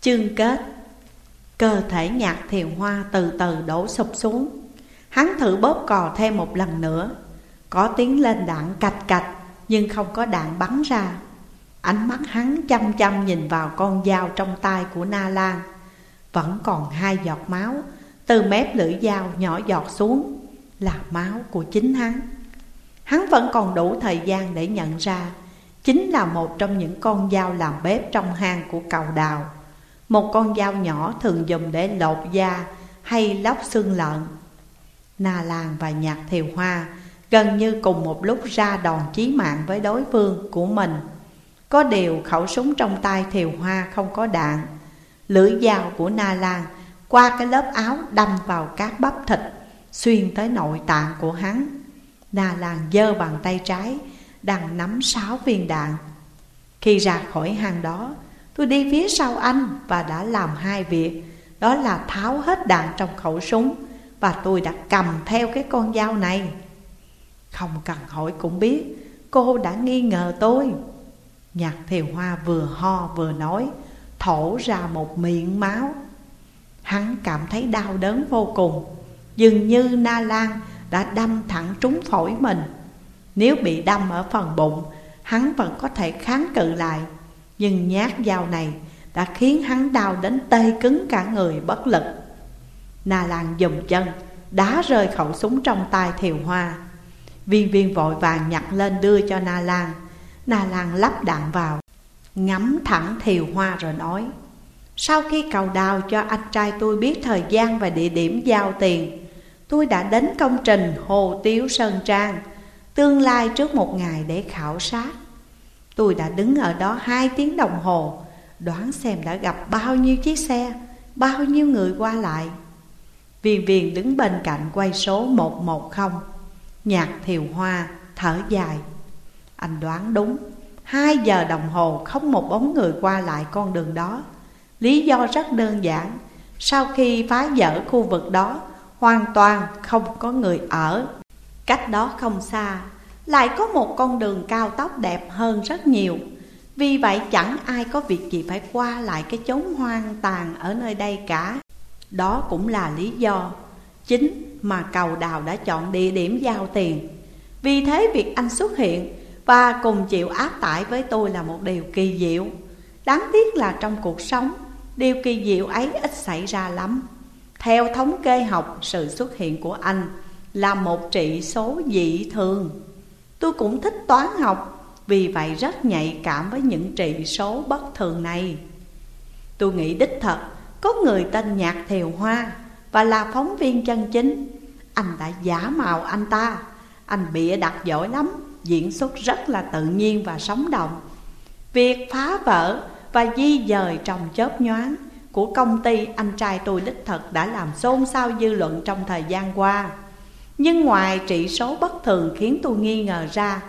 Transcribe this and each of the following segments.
Chương kết. Cơ thể nhạc thiều hoa từ từ đổ sụp xuống. Hắn thử bóp cò thêm một lần nữa. Có tiếng lên đạn cạch cạch, Nhưng không có đạn bắn ra. Ánh mắt hắn chăm chăm nhìn vào con dao trong tay của Na Lan. Vẫn còn hai giọt máu Từ mép lưỡi dao nhỏ giọt xuống, Là máu của chính hắn. Hắn vẫn còn đủ thời gian để nhận ra, Chính là một trong những con dao làm bếp trong hang của cầu đào. Một con dao nhỏ thường dùng để lột da hay lóc xương lợn. Na Lan và Nhạc Thiều Hoa gần như cùng một lúc ra đòn chí mạng với đối phương của mình. Có điều khẩu súng trong tay Thiều Hoa không có đạn. Lưỡi dao của Na Lan qua cái lớp áo đâm vào các bắp thịt, Xuyên tới nội tạng của hắn. Na Lan giơ bàn tay trái, đang nắm sáu viên đạn. Khi ra khỏi hang đó Tôi đi phía sau anh và đã làm hai việc. Đó là tháo hết đạn trong khẩu súng Và tôi đã cầm theo cái con dao này. Không cần hỏi cũng biết, Cô đã nghi ngờ tôi. Nhạc thiều hoa vừa ho vừa nói, Thổ ra một miệng máu. Hắn cảm thấy đau đớn vô cùng, Dường như Na Lan đã đâm thẳng trúng phổi mình. Nếu bị đâm ở phần bụng, Hắn vẫn có thể kháng cự lại. Nhưng nhát dao này đã khiến hắn đau đến tê cứng cả người bất lực. Na Lan dùng chân, Đá rơi khẩu súng trong tay Thiều Hoa. Viên viên vội vàng nhặt lên đưa cho Na Lan. Na Lan lắp đạn vào, Ngắm thẳng Thiều Hoa rồi nói, Sau khi cầu đào cho anh trai tôi biết thời gian và địa điểm giao tiền, Tôi đã đến công trình Hồ Tiếu Sơn Trang, Tương lai trước một ngày để khảo sát. Tôi đã đứng ở đó hai tiếng đồng hồ, Đoán xem đã gặp bao nhiêu chiếc xe, Bao nhiêu người qua lại. Viên viên đứng bên cạnh quay số 110 Nhạc thiều hoa, thở dài. Anh đoán đúng, Hai giờ đồng hồ không một bóng người qua lại con đường đó. Lý do rất đơn giản, Sau khi phá vỡ khu vực đó, Hoàn toàn không có người ở. Cách đó không xa lại có một con đường cao tốc đẹp hơn rất nhiều. Vì vậy, chẳng ai có việc gì phải qua lại cái chốn hoang tàn ở nơi đây cả. Đó cũng là lý do chính mà cầu đào đã chọn địa điểm giao tiền. Vì thế, việc anh xuất hiện và cùng chịu áp tải với tôi là một điều kỳ diệu. Đáng tiếc là trong cuộc sống, Điều kỳ diệu ấy ít xảy ra lắm. Theo thống kê học, sự xuất hiện của anh là một trị số dị thường. Tôi cũng thích toán học. Vì vậy rất nhạy cảm với những trị số bất thường này. Tôi nghĩ đích thật, Có người tên Nhạc Thiều Hoa Và là phóng viên chân chính. Anh đã giả mạo anh ta. Anh bịa đặt giỏi lắm, Diễn xuất rất là tự nhiên và sống động. Việc phá vỡ và di dời trong chớp nhoáng Của công ty anh trai tôi đích thật đã làm xôn xao dư luận trong thời gian qua nhưng ngoài trị số bất thường khiến tôi nghi ngờ ra,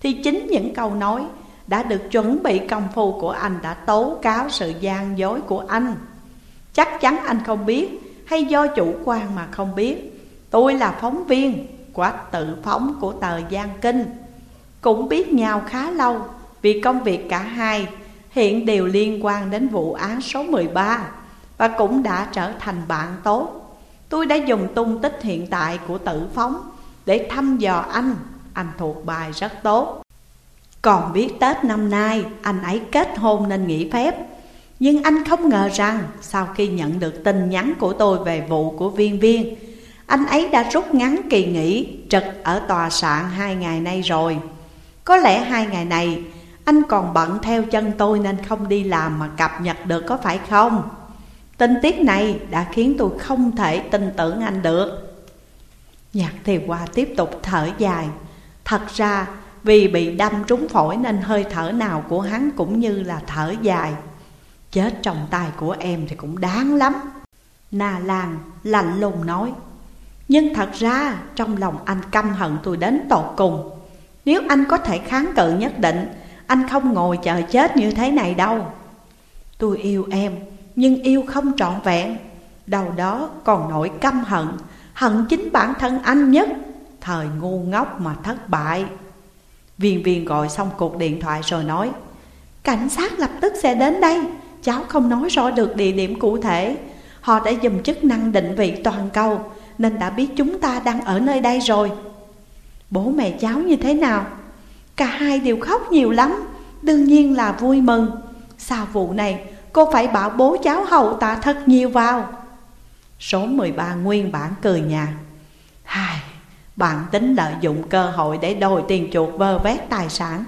Thì chính những câu nói đã được chuẩn bị công phu của anh đã tố cáo sự gian dối của anh. Chắc chắn anh không biết, hay do chủ quan mà không biết. Tôi là phóng viên của tự phóng của tờ Giang Kinh. Cũng biết nhau khá lâu, vì công việc cả hai hiện đều liên quan đến vụ án số 13 Và cũng đã trở thành bạn tốt. Tôi đã dùng tung tích hiện tại của tử phóng Để thăm dò anh. Anh thuộc bài rất tốt. Còn biết Tết năm nay, anh ấy kết hôn nên nghỉ phép. Nhưng anh không ngờ rằng Sau khi nhận được tin nhắn của tôi về vụ của viên viên, Anh ấy đã rút ngắn kỳ nghỉ trực ở tòa soạn hai ngày nay rồi. Có lẽ hai ngày này, anh còn bận theo chân tôi nên không đi làm mà cập nhật được có phải không? Tình tiết này đã khiến tôi không thể tin tưởng anh được. Nhạc thì qua tiếp tục thở dài. Thật ra, vì bị đâm trúng phổi nên hơi thở nào của hắn cũng như là thở dài. Chết trong tay của em thì cũng đáng lắm. Nà làng lạnh lùng nói. Nhưng thật ra, trong lòng anh căm hận tôi đến tột cùng. Nếu anh có thể kháng cự nhất định, Anh không ngồi chờ chết như thế này đâu. Tôi yêu em nhưng yêu không trọn vẹn. Đầu đó còn nỗi căm hận Hận chính bản thân anh nhất. Thời ngu ngốc mà thất bại. Viên viên gọi xong cuộc điện thoại rồi nói, Cảnh sát lập tức sẽ đến đây. Cháu không nói rõ được địa điểm cụ thể. Họ đã dùng chức năng định vị toàn cầu, Nên đã biết chúng ta đang ở nơi đây rồi. Bố mẹ cháu như thế nào? Cả hai đều khóc nhiều lắm. Đương nhiên là vui mừng. Sau vụ này cô phải bảo bố cháu hầu tạ thật nhiều vào. Số 13 nguyên bản cười nhạt. Hai, bạn tính lợi dụng cơ hội để đòi tiền chuột vơ vét tài sản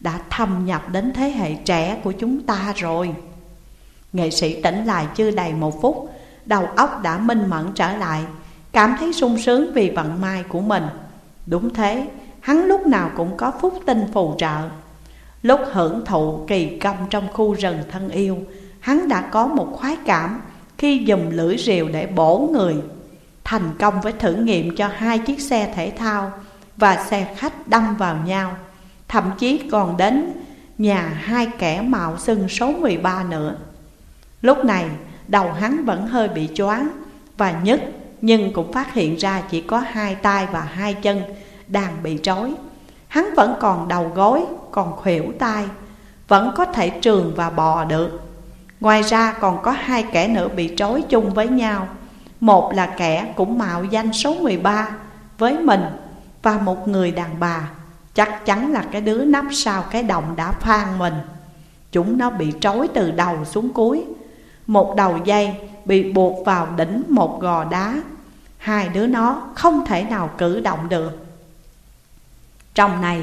Đã thâm nhập đến thế hệ trẻ của chúng ta rồi. Nghệ sĩ tỉnh lại chưa đầy một phút Đầu óc đã minh mẫn trở lại Cảm thấy sung sướng vì vận may của mình. Đúng thế, hắn lúc nào cũng có phúc tinh phù trợ. Lúc hưởng thụ kỳ công trong khu rừng thân yêu Hắn đã có một khoái cảm khi dùng lưỡi rìu để bổ người Thành công với thử nghiệm cho hai chiếc xe thể thao và xe khách đâm vào nhau. Thậm chí còn đến nhà hai kẻ mạo xưng số 13 nữa. Lúc này đầu hắn vẫn hơi bị choáng và nhức Nhưng cũng phát hiện ra chỉ có hai tay và hai chân đang bị trói. Hắn vẫn còn đầu gối, còn khuỷu tay Vẫn có thể trường và bò được. Ngoài ra còn có hai kẻ nữa bị trói chung với nhau. Một là kẻ cũng mạo danh số 13 với mình Và một người đàn bà. Chắc chắn là cái đứa nắp sau cái đồng đã phan mình. Chúng nó bị trói từ đầu xuống cuối. Một đầu dây bị buộc vào đỉnh một gò đá. Hai đứa nó không thể nào cử động được. Trong này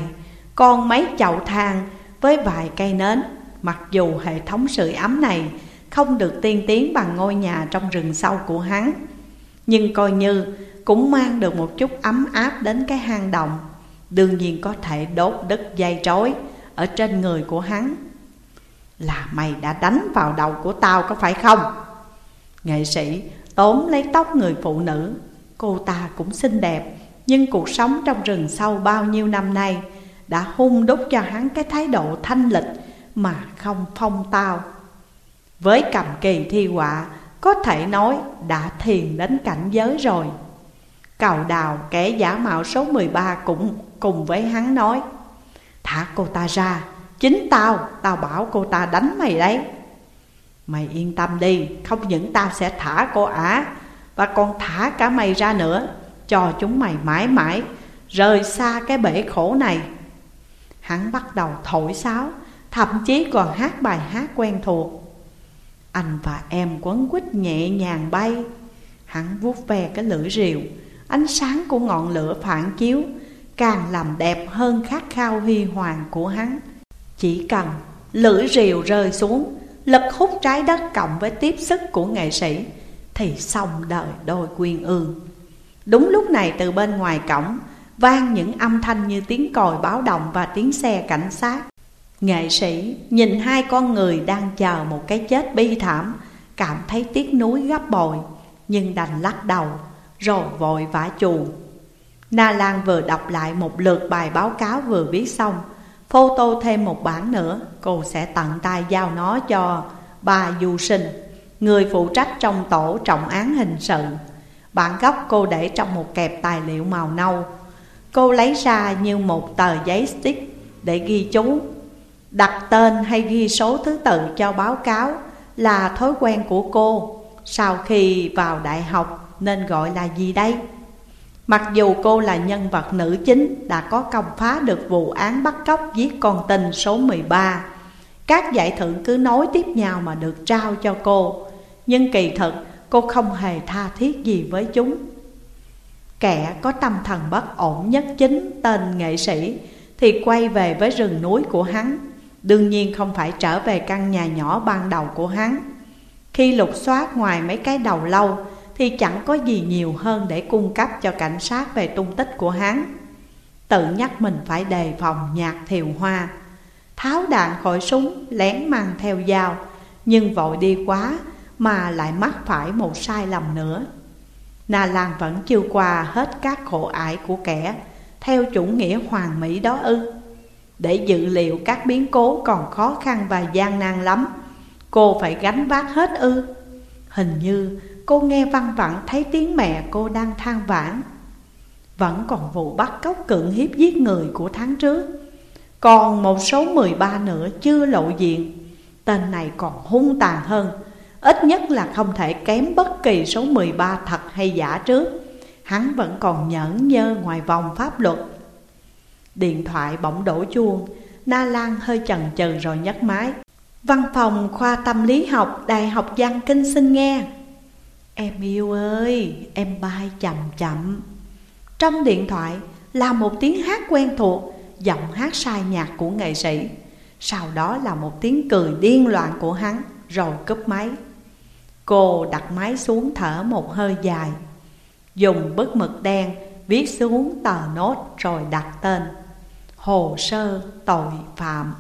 còn mấy chậu than với vài cây nến. Mặc dù hệ thống sưởi ấm này không được tiên tiến bằng ngôi nhà trong rừng sâu của hắn, Nhưng coi như cũng mang được một chút ấm áp đến cái hang động, Đương nhiên có thể đốt đứt dây trói ở trên người của hắn Là mày đã đánh vào đầu của tao có phải không? Nghệ sĩ tóm lấy tóc người phụ nữ Cô ta cũng xinh đẹp, Nhưng cuộc sống trong rừng sâu bao nhiêu năm nay Đã hung đúc cho hắn cái thái độ thanh lịch mà không phong tao. Với cầm kỳ thi họa Có thể nói đã thiền đến cảnh giới rồi. Cầu đào kẻ giả mạo số 13 cũng cùng với hắn nói Thả cô ta ra Chính tao, tao bảo cô ta đánh mày đấy. Mày yên tâm đi, không những tao sẽ thả cô ả Và còn thả cả mày ra nữa Cho chúng mày mãi mãi rời xa cái bể khổ này. Hắn bắt đầu thổi sáo Thậm chí còn hát bài hát quen thuộc. Anh và em quấn quýt nhẹ nhàng bay. Hắn vuốt ve cái lưỡi rìu. Ánh sáng của ngọn lửa phản chiếu Càng làm đẹp hơn khát khao huy hoàng của hắn. Chỉ cần lưỡi rìu rơi xuống, Lực hút trái đất cộng với tiếp sức của nghệ sĩ, Thì xong đời đôi quyên ương. Đúng lúc này từ bên ngoài cổng Vang những âm thanh như tiếng còi báo động và tiếng xe cảnh sát. Nghệ sĩ nhìn hai con người đang chờ một cái chết bi thảm, Cảm thấy tiếc nuối gấp bội, Nhưng đành lắc đầu, rồi vội vã chù. Na Lan vừa đọc lại một lượt bài báo cáo vừa viết xong, Photo thêm một bản nữa, Cô sẽ tận tay giao nó cho bà Du Sinh, Người phụ trách trong tổ trọng án hình sự. Bản gốc cô để trong một kẹp tài liệu màu nâu. Cô lấy ra như một tờ giấy stick để ghi chú. Đặt tên hay ghi số thứ tự cho báo cáo là thói quen của cô Sau khi vào đại học nên gọi là gì đây? Mặc dù cô là nhân vật nữ chính đã có công phá được vụ án bắt cóc giết con tình số 13 Các giải thưởng cứ nối tiếp nhau mà được trao cho cô. Nhưng kỳ thực, cô không hề tha thiết gì với chúng. Kẻ có tâm thần bất ổn nhất chính tên nghệ sĩ Thì quay về với rừng núi của hắn. Đương nhiên không phải trở về căn nhà nhỏ ban đầu của hắn. Khi lục soát ngoài mấy cái đầu lâu, thì chẳng có gì nhiều hơn để cung cấp cho cảnh sát về tung tích của hắn. Tự nhắc mình phải đề phòng nhạc thiều hoa. Tháo đạn khỏi súng, lén mang theo dao, Nhưng vội đi quá mà lại mắc phải một sai lầm nữa. Na Lan vẫn chưa qua hết các khổ ải của kẻ, Theo chủ nghĩa hoàng mỹ đó ư. Để dự liệu các biến cố còn khó khăn và gian nan lắm. Cô phải gánh vác hết ư? Hình như Cô nghe văn vẳng thấy tiếng mẹ cô đang than vãn. Vẫn còn vụ bắt cóc cưỡng hiếp giết người của tháng trước. Còn một số 13 nữa chưa lộ diện. Tên này còn hung tàn hơn. Ít nhất là không thể kém bất kỳ số 13 thật hay giả trước. Hắn vẫn còn nhẫn nhơ ngoài vòng pháp luật. Điện thoại bỗng đổ chuông. Na Lan hơi chần chừ rồi nhấc máy. Văn phòng khoa tâm lý học Đại học Văn Kinh xin nghe. Em yêu ơi, em bay chậm chậm. Trong điện thoại là một tiếng hát quen thuộc Giọng hát sai nhạc của nghệ sĩ. Sau đó là một tiếng cười điên loạn của hắn Rồi cúp máy. Cô đặt máy xuống thở một hơi dài. Dùng bức mực đen viết xuống tờ nốt rồi đặt tên. Hồ sơ tội phạm.